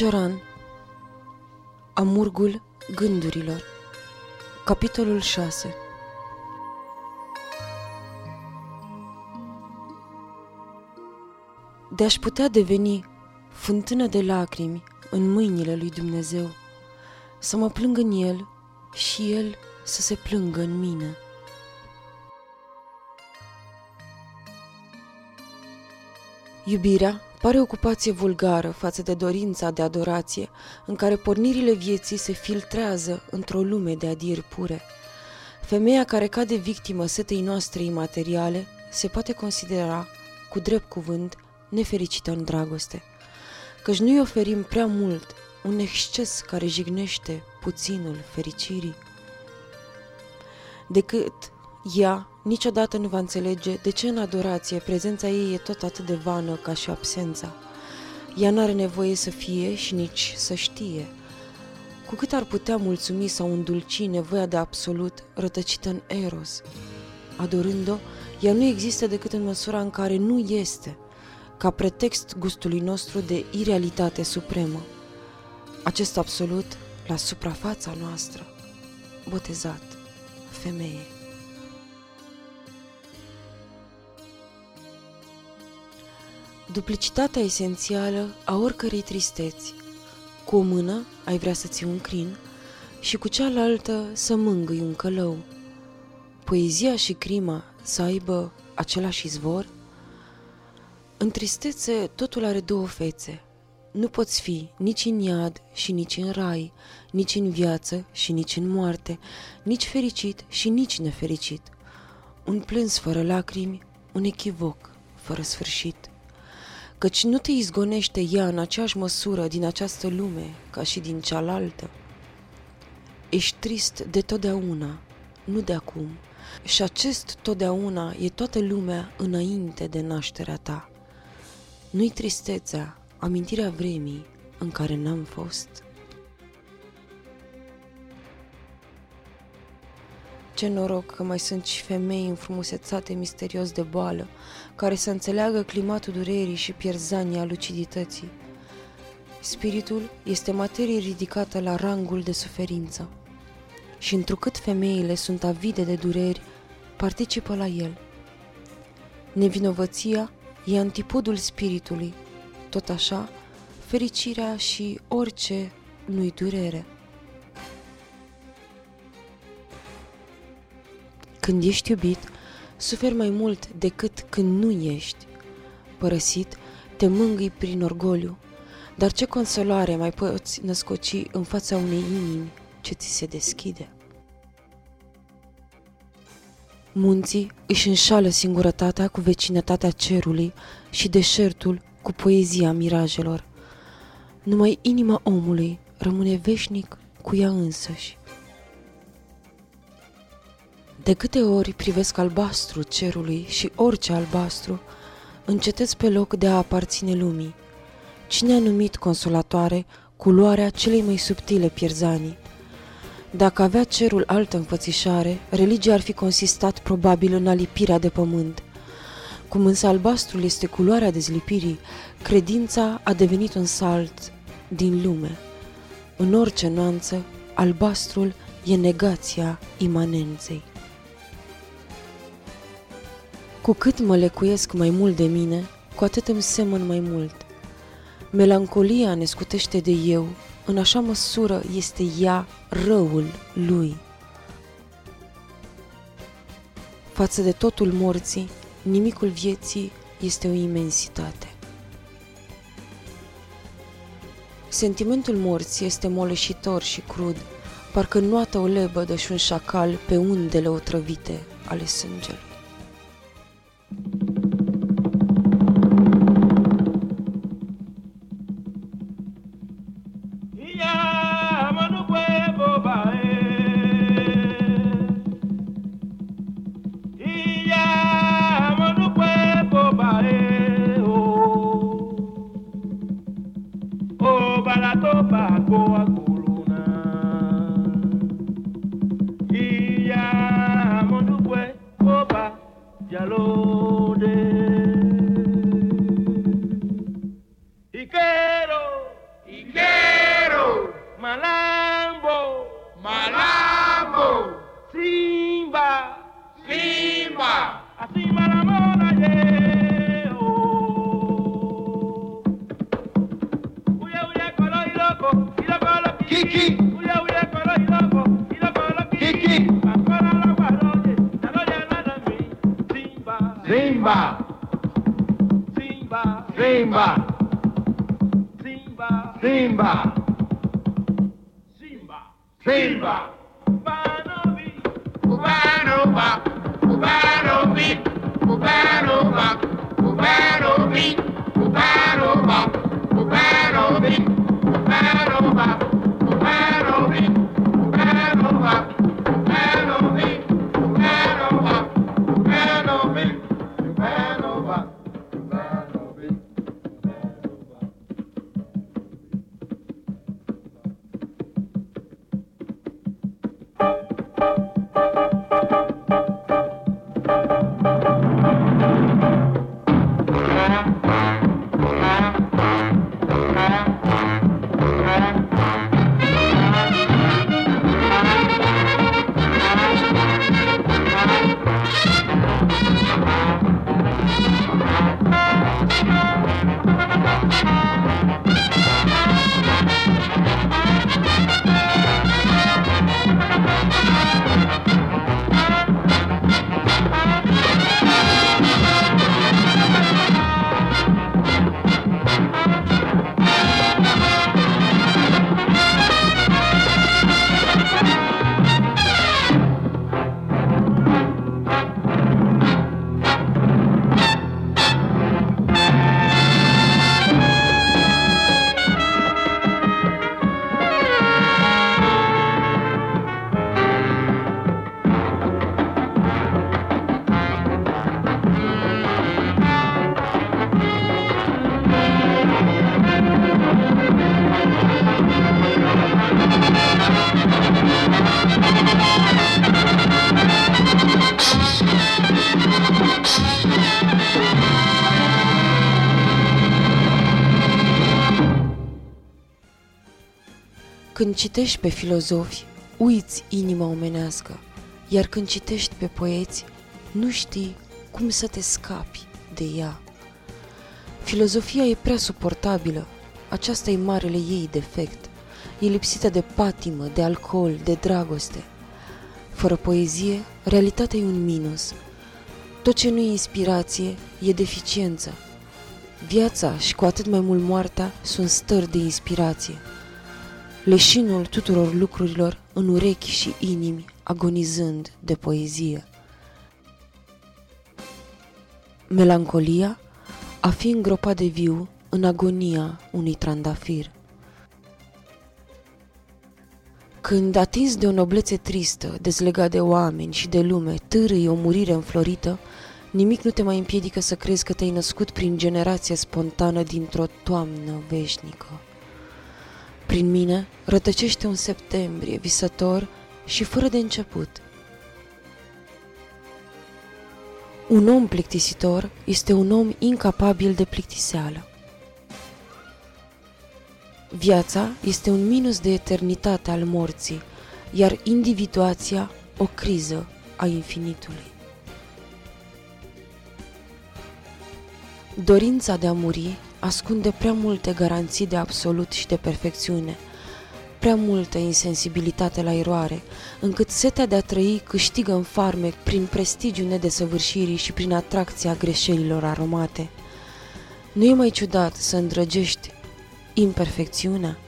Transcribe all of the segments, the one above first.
Cioran. Amurgul gândurilor. Capitolul 6 De-aș putea deveni fântână de lacrimi în mâinile lui Dumnezeu, să mă plâng în El și El să se plângă în mine. Iubirea pare o ocupație vulgară față de dorința de adorație, în care pornirile vieții se filtrează într-o lume de adiri pure. Femeia care cade victimă setei noastre imateriale se poate considera, cu drept cuvânt, nefericită în dragoste, căci nu-i oferim prea mult un exces care jignește puținul fericirii. Decât ea niciodată nu va înțelege de ce în adorație prezența ei e tot atât de vană ca și absența. Ea nu are nevoie să fie și nici să știe. Cu cât ar putea mulțumi sau îndulci nevoia de absolut rătăcită în eros. Adorând-o, ea nu există decât în măsura în care nu este, ca pretext gustului nostru de irealitate supremă. Acest absolut la suprafața noastră, botezat, femeie. Duplicitatea esențială a oricărei tristeți. Cu o mână ai vrea să ții un crin și cu cealaltă să mângâi un călău. Poezia și crima să aibă același izvor? În tristețe totul are două fețe. Nu poți fi nici în iad și nici în rai, nici în viață și nici în moarte, nici fericit și nici nefericit. Un plâns fără lacrimi, un echivoc fără sfârșit căci nu te izgonește ea în aceeași măsură din această lume ca și din cealaltă. Ești trist de totdeauna, nu de acum, și acest totdeauna e toată lumea înainte de nașterea ta. Nu-i tristețea, amintirea vremii în care n-am fost. Ce noroc că mai sunt și femei înfrumusețate misterios de boală, care să înțeleagă climatul durerii și pierzania lucidității. Spiritul este materie ridicată la rangul de suferință și întrucât femeile sunt avide de dureri, participă la el. Nevinovăția e antipodul spiritului, tot așa, fericirea și orice nu-i durere. Când ești iubit, suferi mai mult decât când nu ești. Părăsit, te mângâi prin orgoliu, dar ce consolare mai poți născoci în fața unei inimi ce ți se deschide? Munții își înșală singurătatea cu vecinătatea cerului și deșertul cu poezia mirajelor. Numai inima omului rămâne veșnic cu ea însăși. De câte ori privesc albastru cerului și orice albastru, încetez pe loc de a aparține lumii. Cine a numit consolatoare culoarea celei mai subtile pierzanii? Dacă avea cerul altă înfățișare, religia ar fi consistat probabil în alipirea de pământ. Cum însă albastrul este culoarea dezlipirii, credința a devenit un salt din lume. În orice nuanță, albastrul e negația imanenței. Cu cât mă lecuiesc mai mult de mine, cu atât îmi semăn mai mult. Melancolia ne scutește de eu, în așa măsură este ea răul lui. Față de totul morții, nimicul vieții este o imensitate. Sentimentul morții este moleșitor și crud, parcă nuată o lebădă și un șacal pe undele otrăvite ale sângelui. Thank you. Când citești pe filozofi, uiți inima omenească, iar când citești pe poeți, nu știi cum să te scapi de ea. Filozofia e prea suportabilă, aceasta e marele ei defect. E lipsită de patimă, de alcool, de dragoste. Fără poezie, realitatea e un minus. Tot ce nu e inspirație e deficiență. Viața și cu atât mai mult moartea sunt stări de inspirație leșinul tuturor lucrurilor în urechi și inimi, agonizând de poezie. Melancolia a fi îngropat de viu în agonia unui trandafir. Când atins de o noblețe tristă, dezlegat de oameni și de lume, târâi o murire înflorită, nimic nu te mai împiedică să crezi că te-ai născut prin generație spontană dintr-o toamnă veșnică. Prin mine rătăcește un septembrie visător și fără de început. Un om plictisitor este un om incapabil de plictiseală. Viața este un minus de eternitate al morții, iar individuația o criză a infinitului. Dorința de a muri ascunde prea multe garanții de absolut și de perfecțiune, prea multă insensibilitate la eroare, încât setea de a trăi câștigă în farmec prin prestigiul nedesăvârșirii și prin atracția greșelilor aromate. Nu e mai ciudat să îndrăgești imperfecțiunea?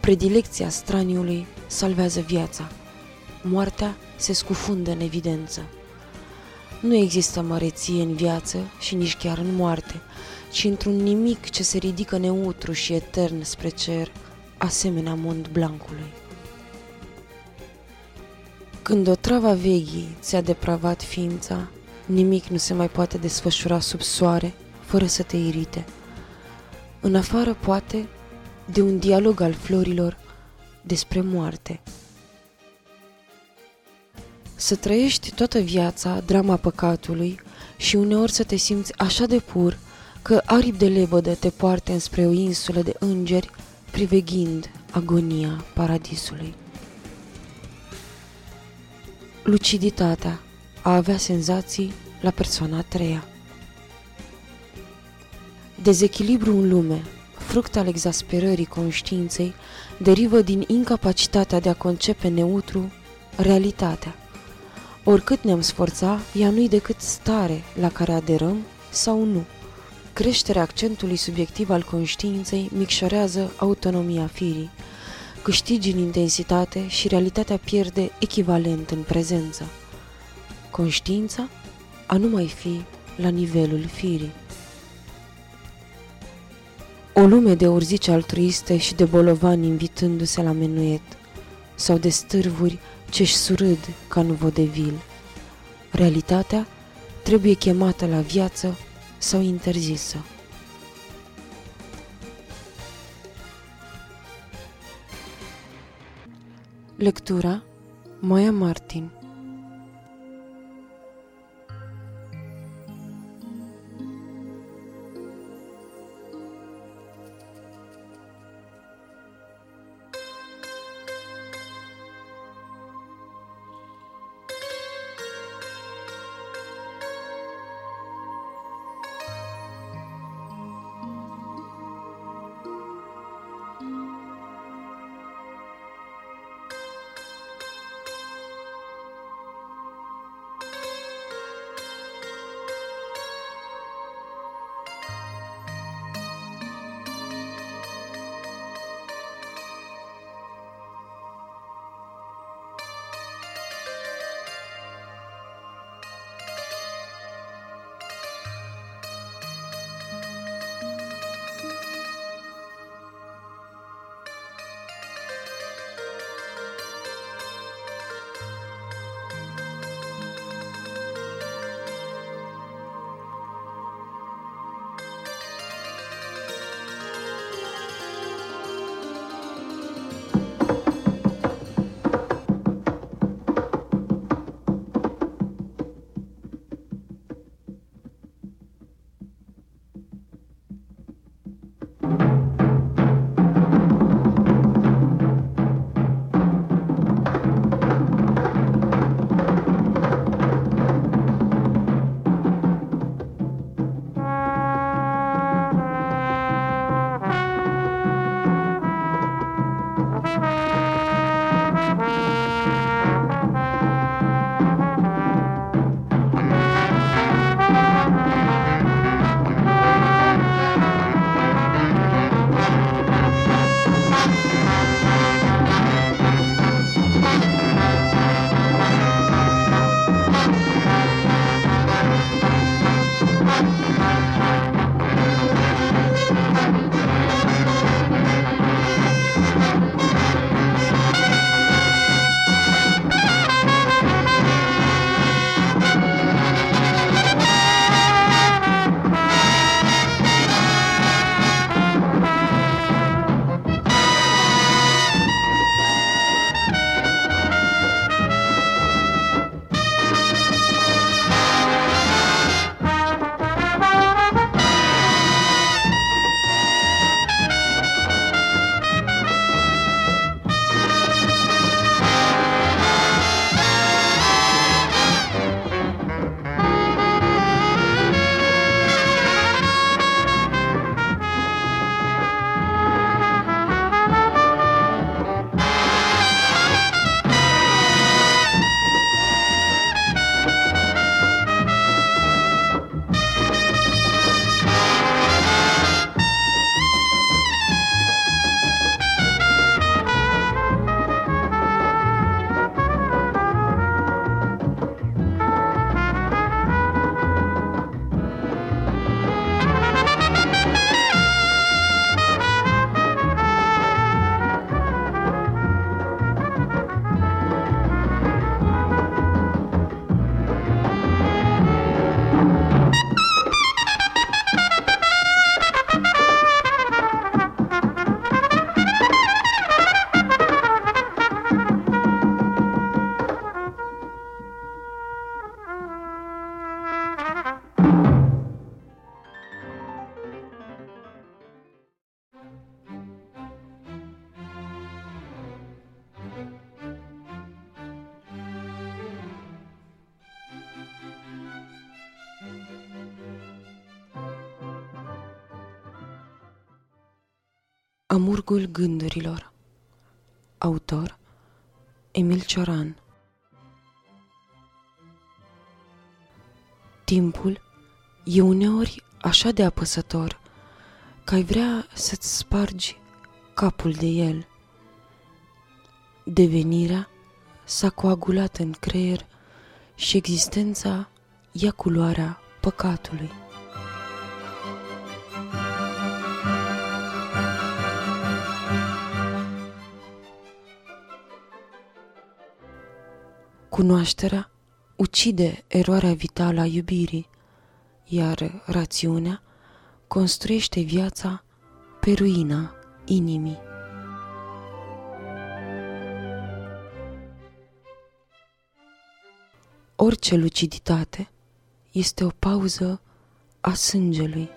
Predilecția straniului salvează viața. Moartea se scufundă în evidență. Nu există măreție în viață și nici chiar în moarte, ci într-un nimic ce se ridică neutru și etern spre cer, asemenea Mont Blancului. Când o trava veghii ți-a depravat ființa, nimic nu se mai poate desfășura sub soare fără să te irite. În afară, poate, de un dialog al florilor despre moarte. Să trăiești toată viața drama păcatului și uneori să te simți așa de pur că aripi de lebădă te poarte înspre o insulă de îngeri priveghind agonia paradisului. Luciditatea a avea senzații la persoana a treia. Dezechilibru în lume, fruct al exasperării conștiinței, derivă din incapacitatea de a concepe neutru realitatea. Oricât ne-am sforța, ea nu-i decât stare la care aderăm sau nu. Creșterea accentului subiectiv al conștiinței micșorează autonomia firii. Câștigi în intensitate și realitatea pierde echivalent în prezență. Conștiința a nu mai fi la nivelul firii. O lume de urzici altruiste și de bolovani invitându-se la menuet, sau de stârvuri ce-și surâd ca în vodevil. Realitatea trebuie chemată la viață sau interzisă. Lectura Moia Martin Amurgul gândurilor Autor Emil Cioran Timpul e uneori așa de apăsător că ai vrea să-ți spargi capul de el. Devenirea s-a coagulat în creier și existența ia culoarea păcatului. Cunoașterea ucide eroarea vitală a iubirii, iar rațiunea construiește viața pe ruina inimii. Orice luciditate este o pauză a sângelui.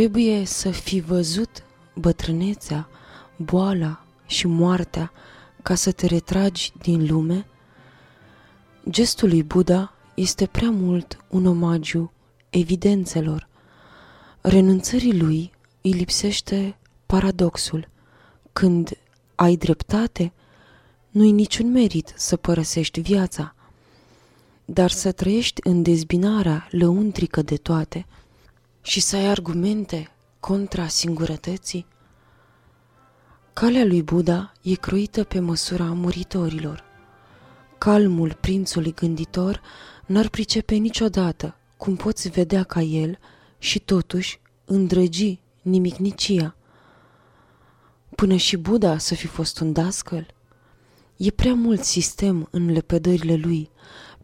Trebuie să fi văzut bătrânețea, boala și moartea ca să te retragi din lume? Gestul lui Buddha este prea mult un omagiu evidențelor. Renunțării lui îi lipsește paradoxul. Când ai dreptate, nu-i niciun merit să părăsești viața, dar să trăiești în dezbinarea lăuntrică de toate – și să ai argumente contra singurătății? Calea lui Buddha e croită pe măsura muritorilor. Calmul prințului gânditor n-ar pricepe niciodată cum poți vedea ca el și totuși îndrăgi nimicnicia. Până și Buddha să fi fost un dascăl? E prea mult sistem în lepădările lui,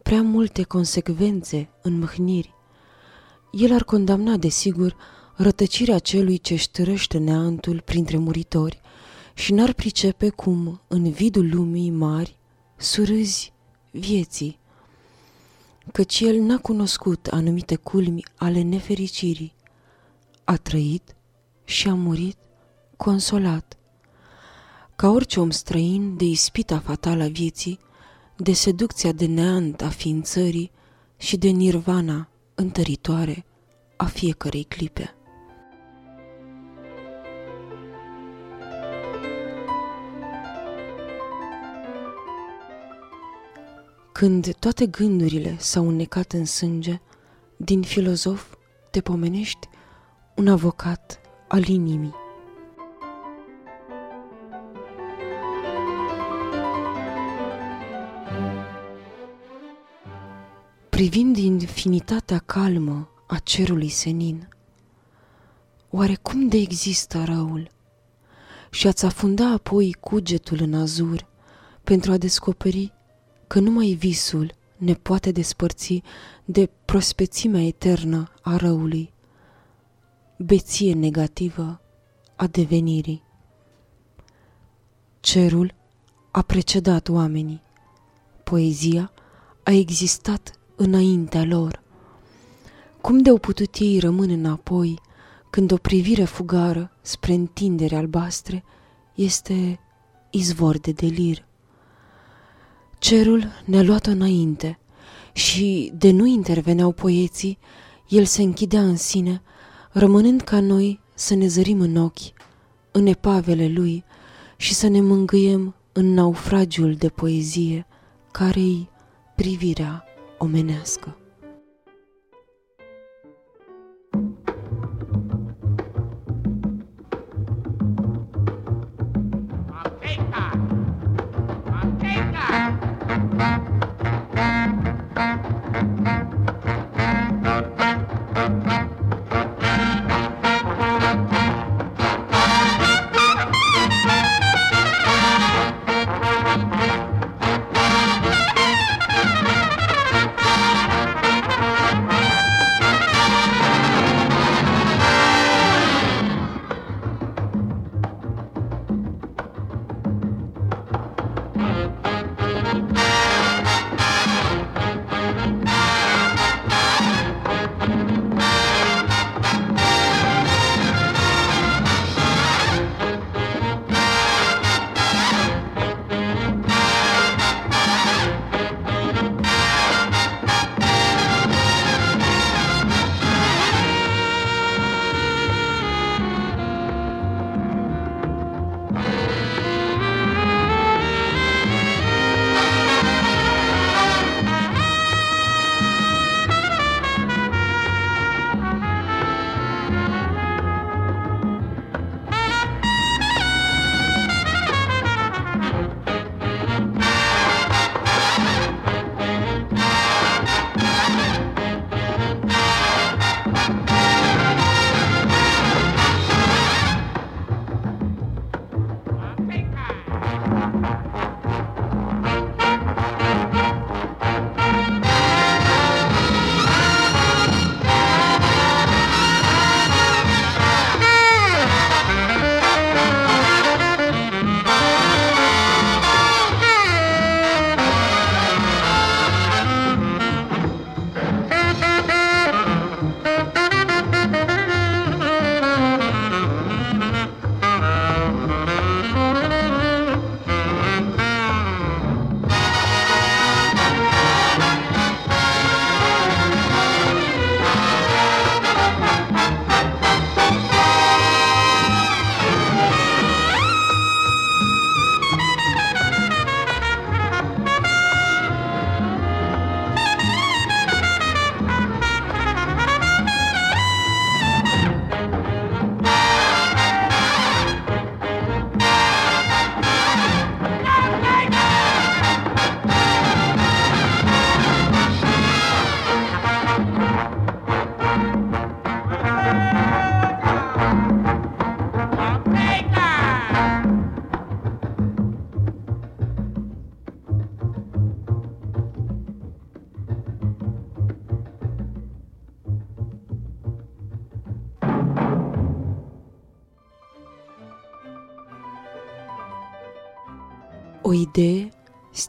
prea multe consecvențe în mâhniri. El ar condamna, desigur, rătăcirea celui ce ștărăște neantul printre muritori și n-ar pricepe cum, în vidul lumii mari, surâzi vieții, căci el n-a cunoscut anumite culmi ale nefericirii. A trăit și a murit consolat. Ca orice om străin de ispita fatală a vieții, de seducția de neant a ființării și de nirvana întăritoare a fiecărei clipe. Când toate gândurile s-au înnecat în sânge, din filozof te pomenești un avocat al inimii. Privind infinitatea calmă a cerului senin, oare cum de există răul? Și ați afunda apoi cugetul în azur pentru a descoperi că numai visul ne poate despărți de prospețimea eternă a răului, beție negativă a devenirii. Cerul a precedat oamenii, poezia a existat înaintea lor. Cum de-au putut ei rămâne înapoi când o privire fugară spre întindere albastre este izvor de delir? Cerul ne-a luat înainte și de nu interveneau poeții, el se închidea în sine, rămânând ca noi să ne zărim în ochi, în epavele lui și să ne mângâiem în naufragiul de poezie care-i privirea omenească.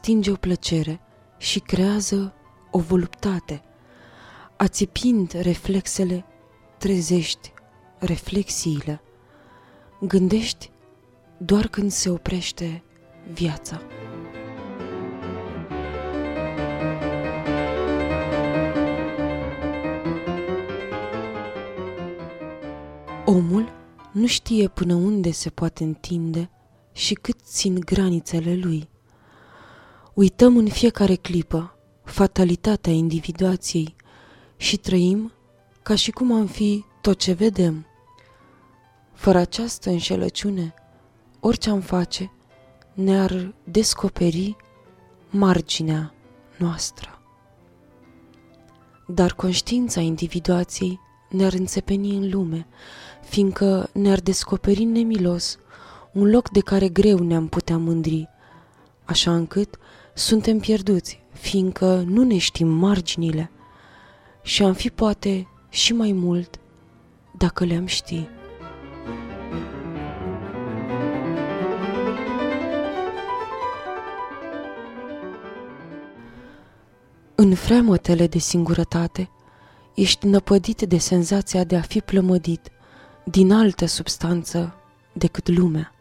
Stinge o plăcere și creează o voluptate. Ațipind reflexele, trezești reflexiile. Gândești doar când se oprește viața. Omul nu știe până unde se poate întinde și cât țin granițele lui. Uităm în fiecare clipă fatalitatea individuației și trăim ca și cum am fi tot ce vedem. Fără această înșelăciune, orice am face ne-ar descoperi marginea noastră. Dar conștiința individuației ne-ar înțepeni în lume, fiindcă ne-ar descoperi nemilos un loc de care greu ne-am putea mândri, așa încât suntem pierduți, fiindcă nu ne știm marginile și am fi poate și mai mult dacă le-am ști. În fremătele de singurătate, ești năpădit de senzația de a fi plămădit din altă substanță decât lumea.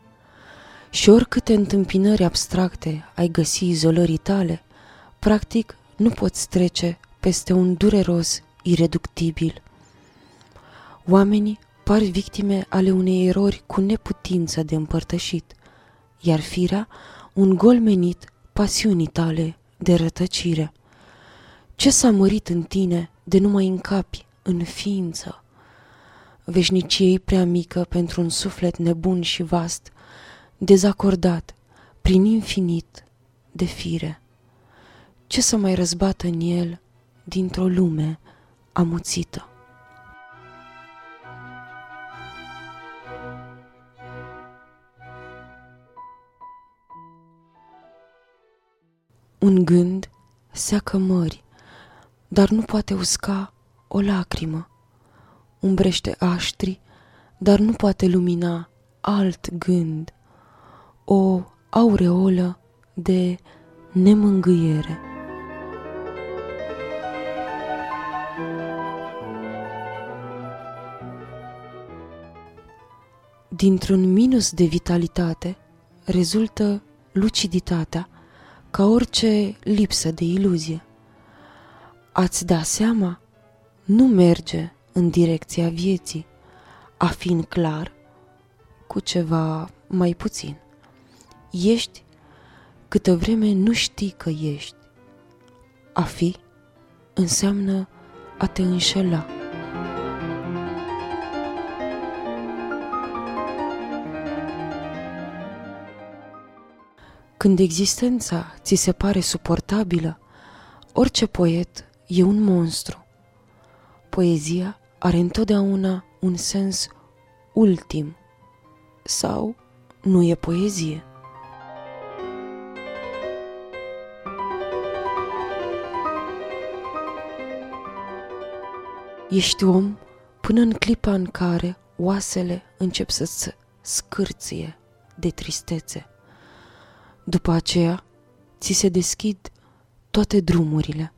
Și oricâte întâmpinări abstracte ai găsi izolării tale, practic nu poți trece peste un dureros ireductibil. Oamenii par victime ale unei erori cu neputință de împărtășit, iar firea un gol menit pasiunii tale de rătăcire. Ce s-a mărit în tine de nu mai încapi în ființă? Veșniciei prea mică pentru un suflet nebun și vast, dezacordat, prin infinit de fire. Ce să mai răzbată în el dintr-o lume amuțită? Un gând seacă mări, dar nu poate usca o lacrimă. Umbrește aștri, dar nu poate lumina alt gând o aureolă de nemângâiere. Dintr-un minus de vitalitate rezultă luciditatea ca orice lipsă de iluzie. Ați da seama? Nu merge în direcția vieții, a fi în clar cu ceva mai puțin. Ești câtă vreme nu știi că ești. A fi înseamnă a te înșela. Când existența ți se pare suportabilă, orice poet e un monstru. Poezia are întotdeauna un sens ultim sau nu e poezie. Ești om până în clipa în care oasele încep să-ți scârție de tristețe. După aceea, ți se deschid toate drumurile.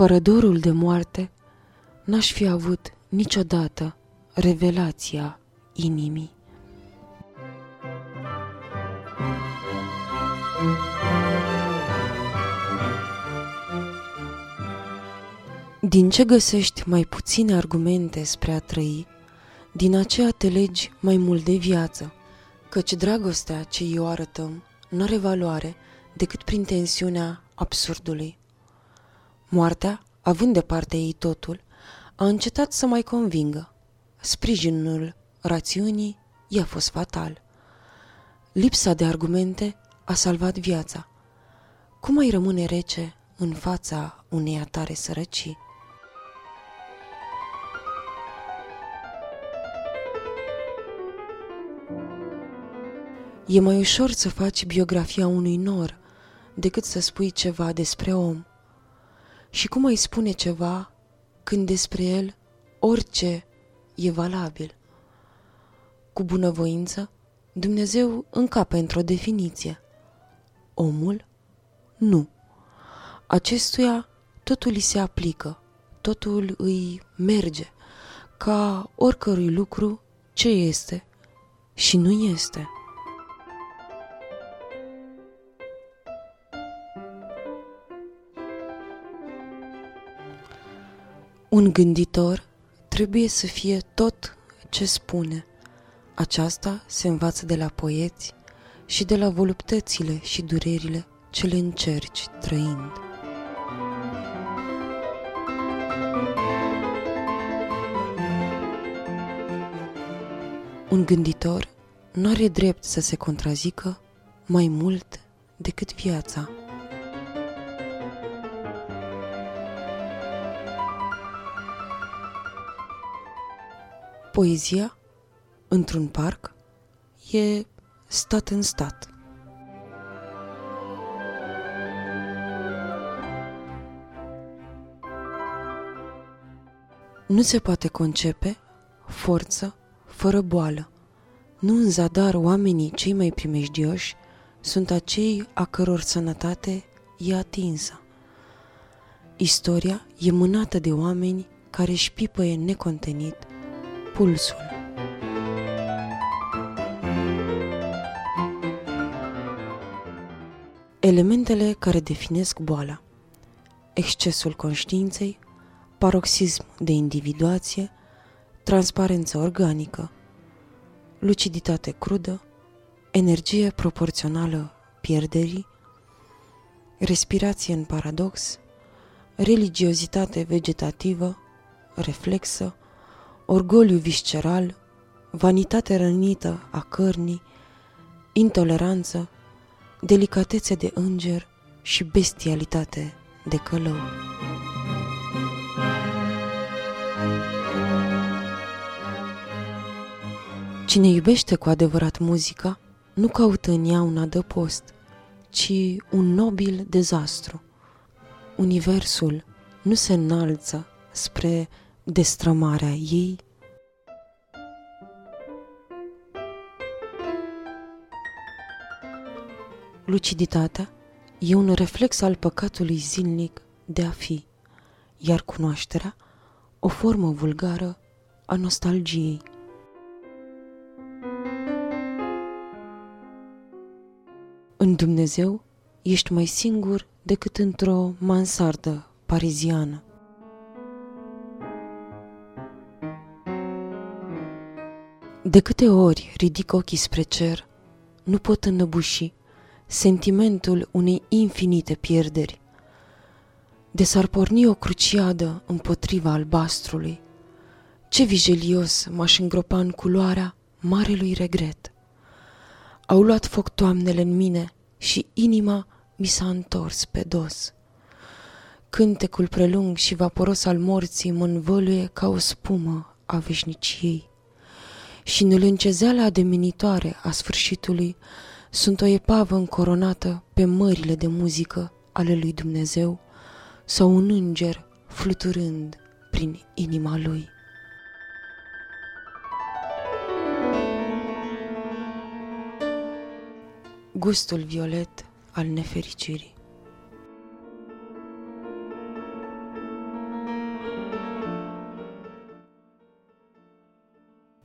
Fără dorul de moarte, n-aș fi avut niciodată revelația inimii. Din ce găsești mai puține argumente spre a trăi, din aceea te legi mai mult de viață, căci dragostea ce o arătăm nu are valoare decât prin tensiunea absurdului. Moartea, având de parte ei totul, a încetat să mai convingă. Sprijinul rațiunii i-a fost fatal. Lipsa de argumente a salvat viața. Cum mai rămâne rece în fața unei atare sărăcii? E mai ușor să faci biografia unui nor decât să spui ceva despre om. Și cum ai spune ceva când despre el orice e valabil? Cu bunăvoință, Dumnezeu încape într-o definiție. Omul? Nu. Acestuia totul îi se aplică, totul îi merge, ca oricărui lucru ce este și nu este. Un gânditor trebuie să fie tot ce spune. Aceasta se învață de la poeți și de la voluptățile și durerile ce le încerci trăind. Un gânditor nu are drept să se contrazică mai mult decât viața. Poezia, într-un parc, e stat în stat. Nu se poate concepe forță fără boală. Nu în zadar oamenii cei mai primejdioși sunt acei a căror sănătate e atinsă. Istoria e mânată de oameni care își pipăie necontenit pulsul. Elementele care definesc boala Excesul conștiinței, paroxism de individuație, transparență organică, luciditate crudă, energie proporțională pierderii, respirație în paradox, religiozitate vegetativă, reflexă, orgoliu visceral, vanitate rănită a cărnii, intoleranță, delicatețe de înger și bestialitate de călău. Cine iubește cu adevărat muzica, nu caută în ea un adăpost, ci un nobil dezastru. Universul nu se înalță spre destrămarea ei? Luciditatea e un reflex al păcatului zilnic de a fi, iar cunoașterea o formă vulgară a nostalgiei. În Dumnezeu ești mai singur decât într-o mansardă pariziană. De câte ori ridic ochii spre cer, nu pot înăbuși sentimentul unei infinite pierderi. De s-ar porni o cruciadă împotriva albastrului, ce vigelios m-aș îngropa în culoarea marelui regret. Au luat foc toamnele în mine și inima mi s-a întors pe dos. Cântecul prelung și vaporos al morții mă învăluie ca o spumă a veșniciei și nălâncezeala ademenitoare a sfârșitului sunt o epavă încoronată pe mările de muzică ale lui Dumnezeu sau un înger fluturând prin inima lui. Gustul violet al nefericirii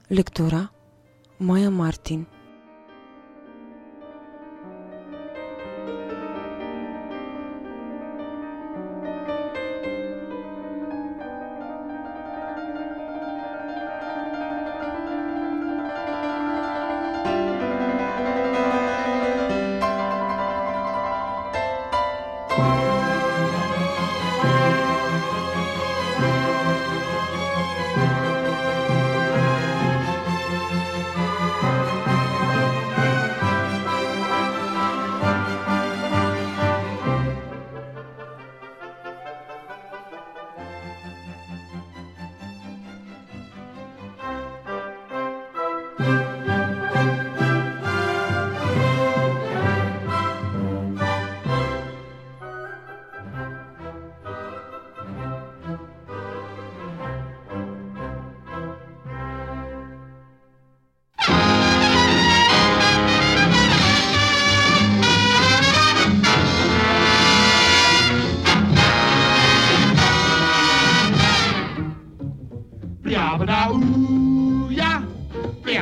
Lectura Maya Martin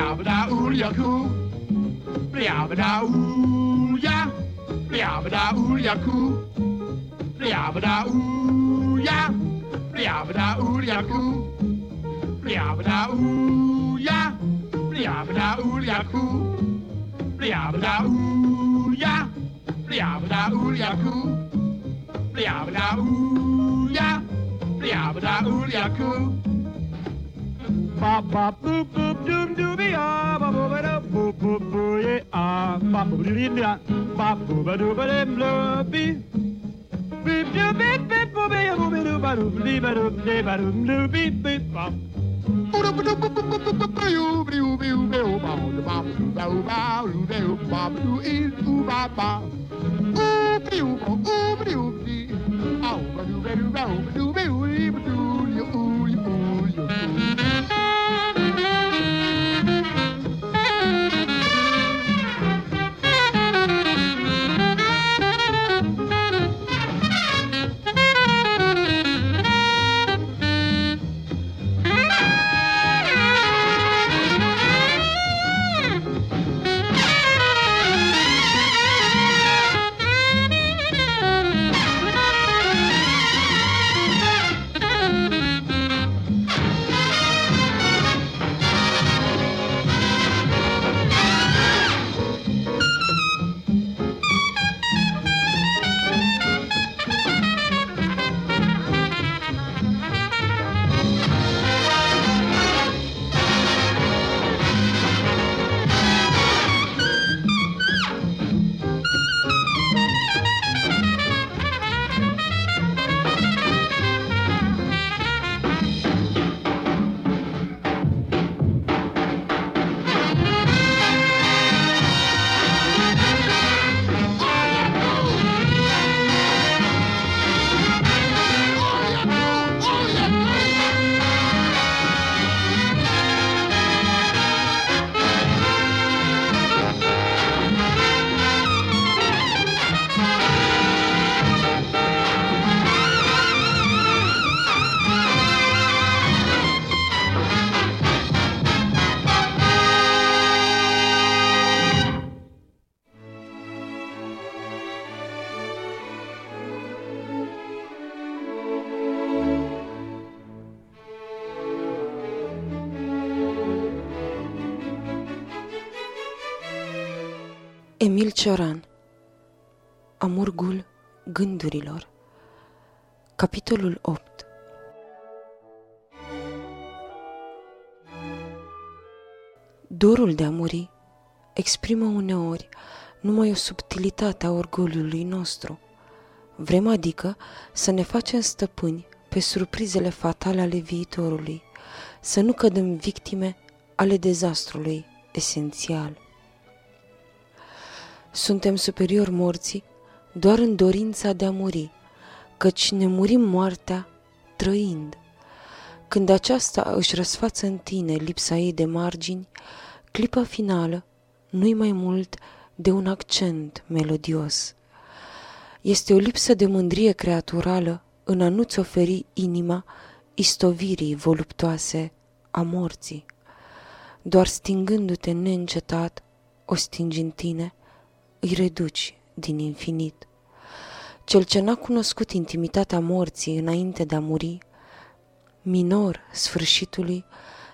Blabada ooliaku. Blabada ooya. Blabada ooliaku. Blabada ooya. Blabada ooliaku. Blabada ooya. Blabada ooliaku. Blabada ooya. Blabada ooliaku. Blabada ooya. Blabada ooliaku ba ba boop boop doom dooby ah ba ba da boop boop boo yeah ah ba ba ba doo da ba boo ba doo ba dem blubby beep doo beep beep boo be boo be doo ba doo dee ba doo dee ba doo doo beep beep ba Emil Cioran Amurgul gândurilor Capitolul 8 Dorul de a muri exprimă uneori numai o subtilitate a orgoliului nostru. Vrem adică să ne facem stăpâni pe surprizele fatale ale viitorului, să nu cădem victime ale dezastrului esențial. Suntem superior morții doar în dorința de a muri, căci ne murim moartea trăind. Când aceasta își răsfață în tine lipsa ei de margini, clipa finală nu-i mai mult de un accent melodios. Este o lipsă de mândrie creaturală în a nu-ți oferi inima istovirii voluptoase a morții. doar stingându-te neîncetat, o stingi în tine, îi reduci din infinit. Cel ce n-a cunoscut intimitatea morții înainte de a muri, minor sfârșitului,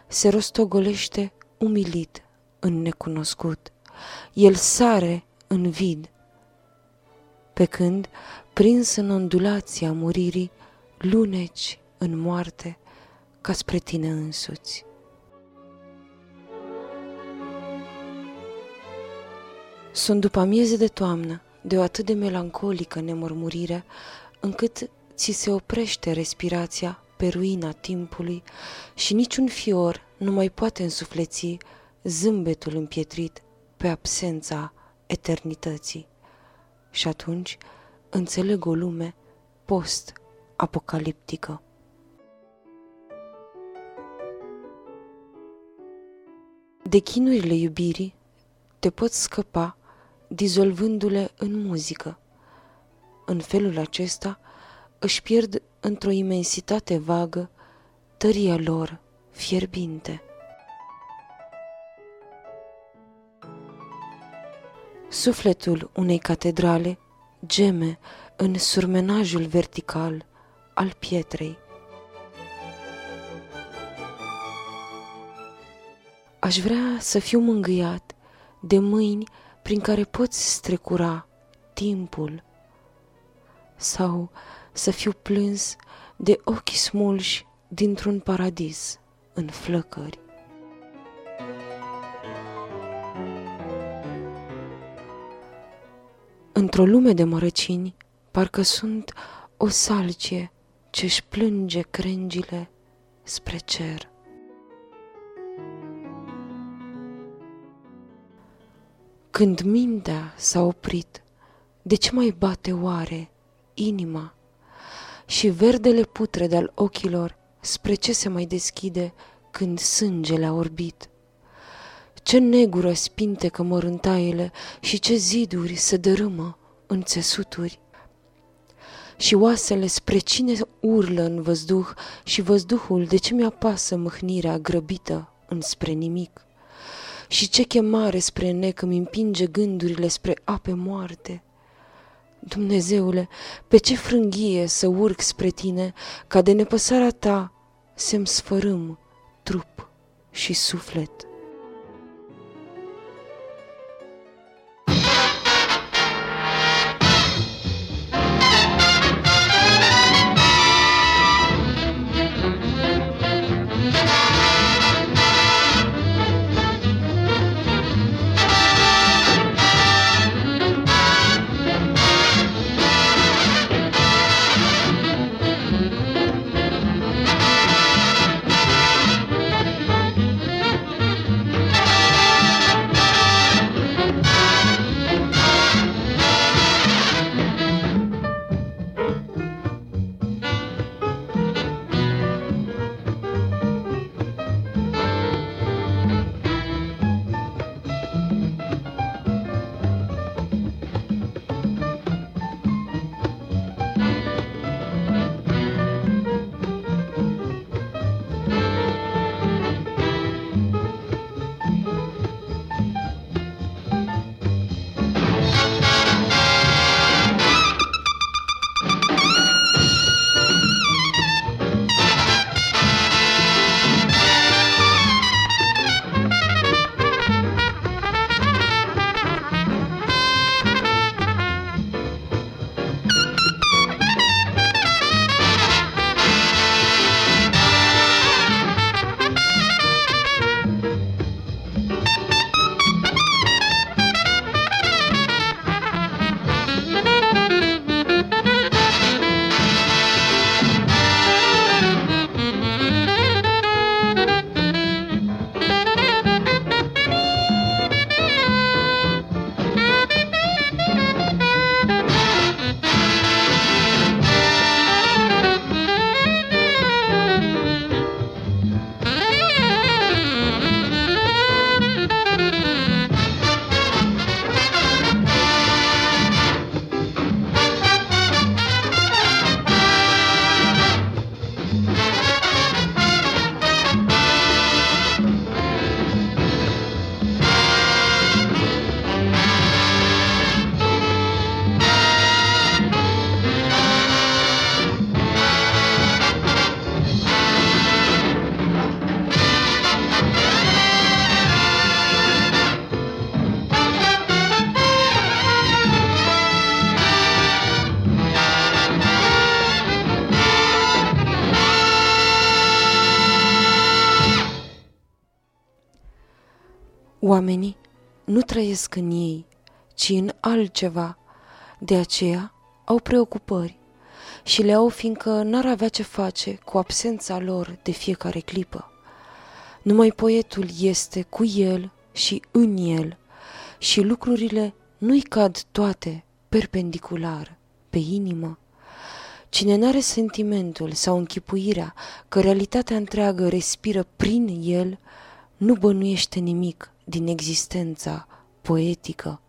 se rostogolește umilit în necunoscut. El sare în vid, pe când, prins în ondulația muririi, luneci în moarte ca spre tine însuți. Sunt după amieze de toamnă, de o atât de melancolică nemurmurire, încât ți se oprește respirația pe ruina timpului și niciun fior nu mai poate însufleți zâmbetul împietrit pe absența eternității. Și atunci înțeleg o lume post-apocaliptică. De chinurile iubirii te poți scăpa dizolvându-le în muzică. În felul acesta își pierd într-o imensitate vagă tăria lor fierbinte. Sufletul unei catedrale geme în surmenajul vertical al pietrei. Aș vrea să fiu mângâiat de mâini prin care poți strecura timpul sau să fiu plâns de ochi smulși dintr-un paradis în flăcări. Într-o lume de mărăcini, parcă sunt o salcie ce-și plânge crengile spre cer. Când mintea s-a oprit, de ce mai bate oare inima? Și verdele putre de-al ochilor, spre ce se mai deschide când sângele a orbit? Ce negură spintecă mărântaiele și ce ziduri se dărâmă în țesuturi? Și oasele spre cine urlă în văzduh și văzduhul de ce mi-apasă mâhnirea grăbită înspre nimic? Și ce chemare spre nec îmi împinge gândurile spre ape moarte. Dumnezeule, pe ce frânghie să urc spre tine, ca de nepăsarea ta să-mi sfărâm trup și suflet. Trăiesc în ei, ci în altceva, de aceea au preocupări și le au fiindcă n-ar avea ce face cu absența lor de fiecare clipă. Numai poetul este cu el și în el și lucrurile nu-i cad toate perpendicular pe inimă. Cine n-are sentimentul sau închipuirea că realitatea întreagă respiră prin el, nu bănuiește nimic din existența poetică.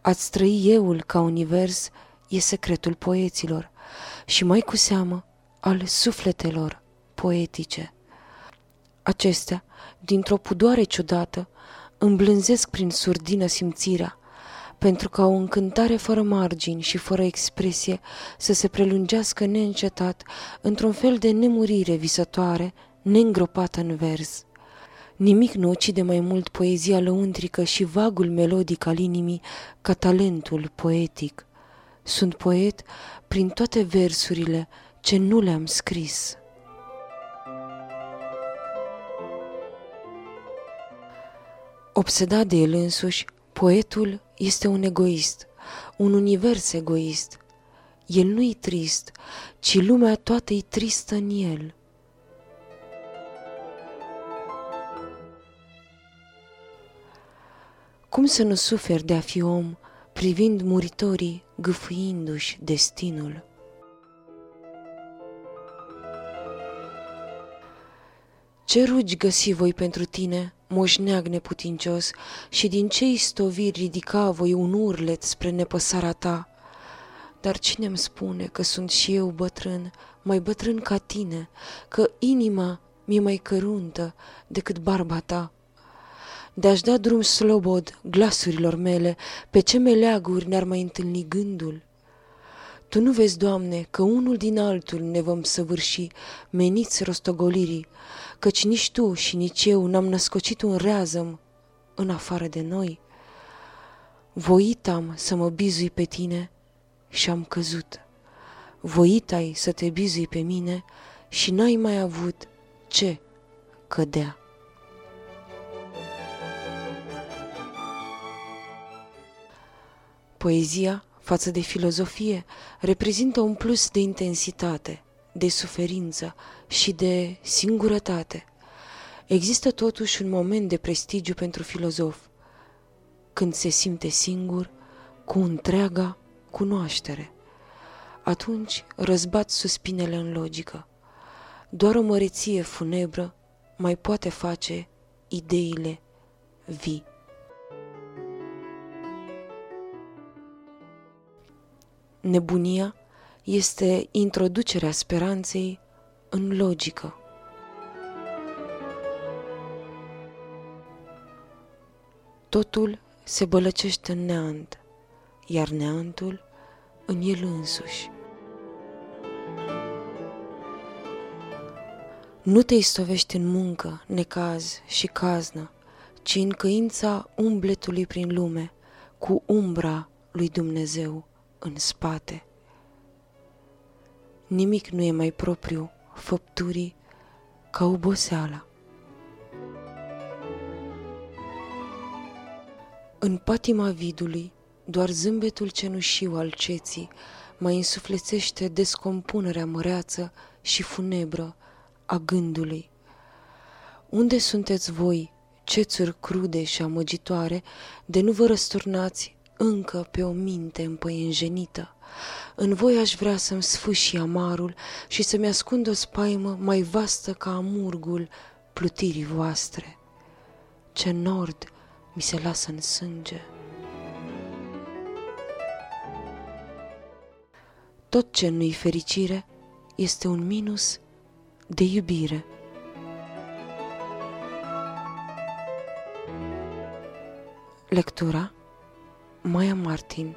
Ați trăi euul ca univers e secretul poeților și mai cu seamă al sufletelor poetice. Acestea, dintr-o pudoare ciudată, îmblânzesc prin surdină simțirea, pentru ca o încântare fără margini și fără expresie să se prelungească neîncetat într-un fel de nemurire visătoare, neîngropată în vers. Nimic nu ucide mai mult poezia lăuntrică și vagul melodic al inimii ca talentul poetic. Sunt poet prin toate versurile ce nu le-am scris. Obsedat de el însuși, poetul este un egoist, un univers egoist. El nu-i trist, ci lumea toată e tristă în el. Cum să nu suferi de a fi om, privind muritorii gâfâindu-și destinul? Ce rugi găsi voi pentru tine, moșneag neputincios, și din ce istoviri ridica voi un urlet spre nepăsarea ta? Dar cine îmi spune că sunt și eu bătrân, mai bătrân ca tine, că inima mi-e mai căruntă decât barba ta? De-aș da drum slobod glasurilor mele, pe ce meleaguri ne-ar mai întâlni gândul? Tu nu vezi, Doamne, că unul din altul ne vom săvârși, meniți rostogolirii, căci nici Tu și nici eu n-am născocit un reazăm în afară de noi. Voit am să mă bizui pe Tine și am căzut. Voit ai să te bizui pe mine și n-ai mai avut ce cădea. Poezia, față de filozofie, reprezintă un plus de intensitate, de suferință și de singurătate. Există totuși un moment de prestigiu pentru filozof, când se simte singur cu întreaga cunoaștere. Atunci răzbat suspinele în logică. Doar o măreție funebră mai poate face ideile vii. Nebunia este introducerea speranței în logică. Totul se bălăcește în neant, iar neantul în el însuși. Nu te istovești în muncă, necaz și caznă, ci în căința umbletului prin lume, cu umbra lui Dumnezeu în spate. Nimic nu e mai propriu făpturii ca oboseala. În patima vidului, doar zâmbetul cenușiu al ceții mai însuflețește descompunerea măreață și funebră a gândului. Unde sunteți voi, cețuri crude și amăgitoare, de nu vă răsturnați încă pe o minte împăienjenită. În voi aș vrea să-mi sfâși amarul și să-mi ascund o spaimă mai vastă ca amurgul plutirii voastre. Ce nord mi se lasă în sânge. Tot ce nu-i fericire este un minus de iubire. Lectura մայամարտին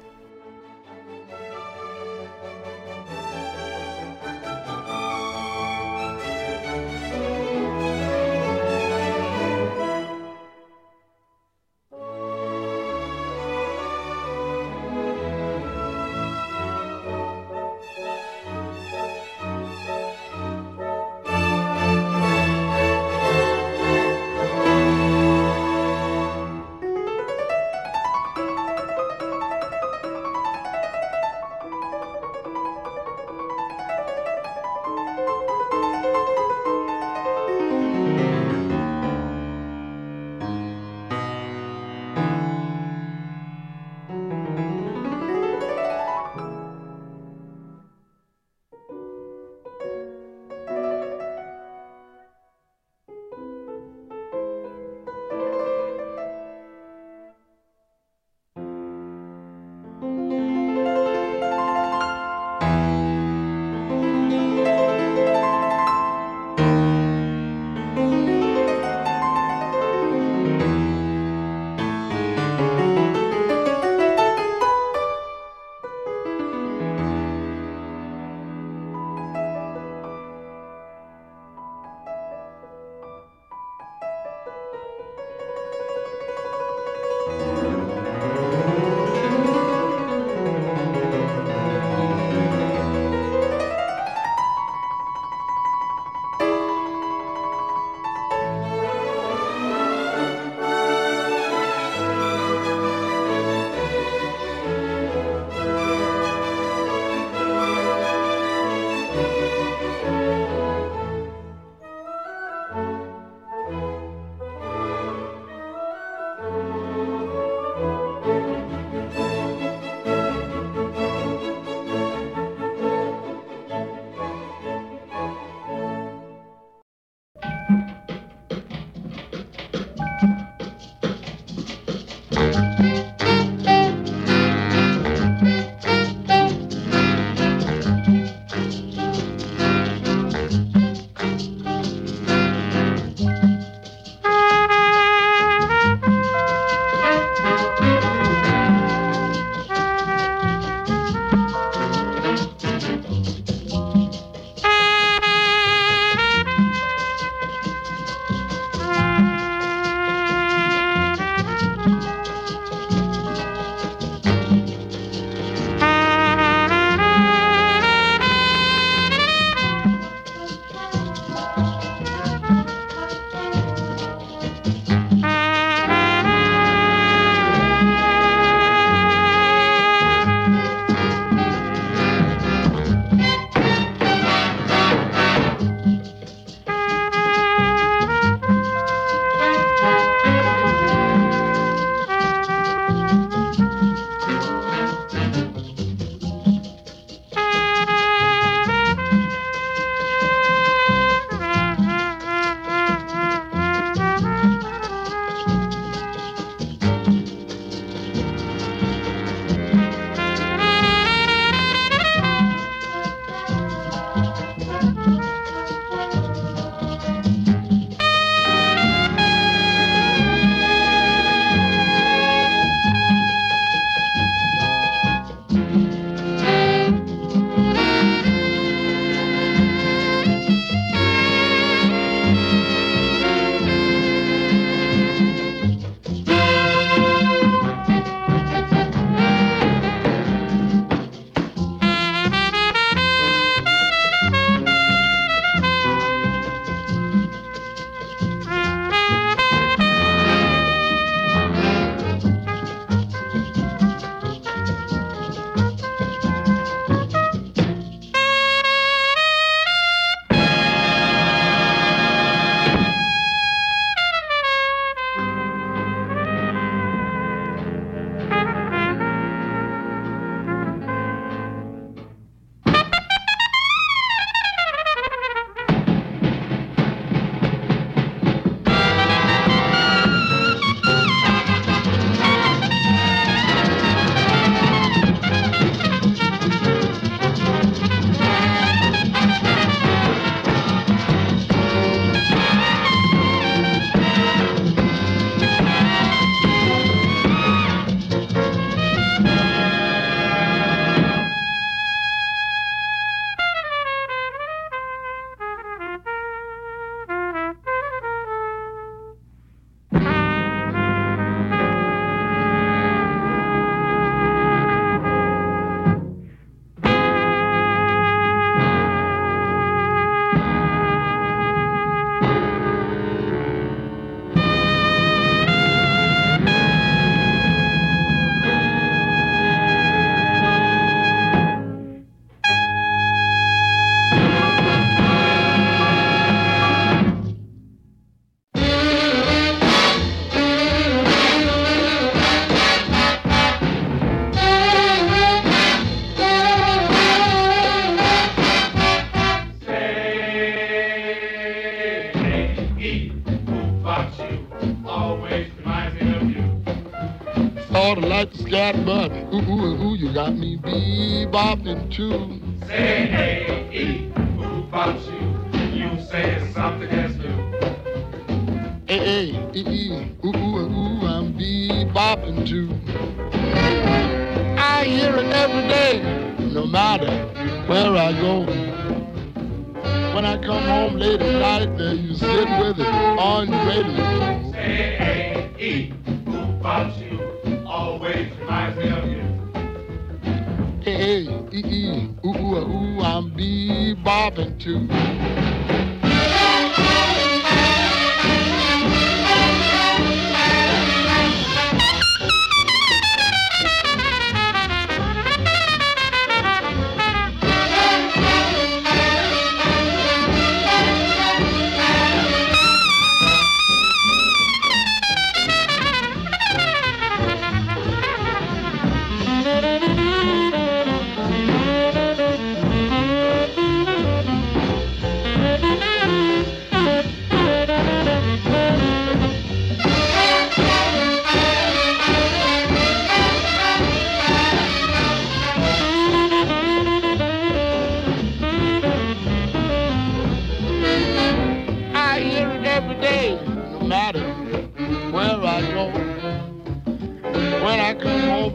That butt, Ooh, ooh, ooh, you got me bebopping too. Say hey.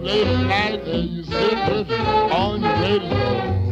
late at night and you sit with on your radio.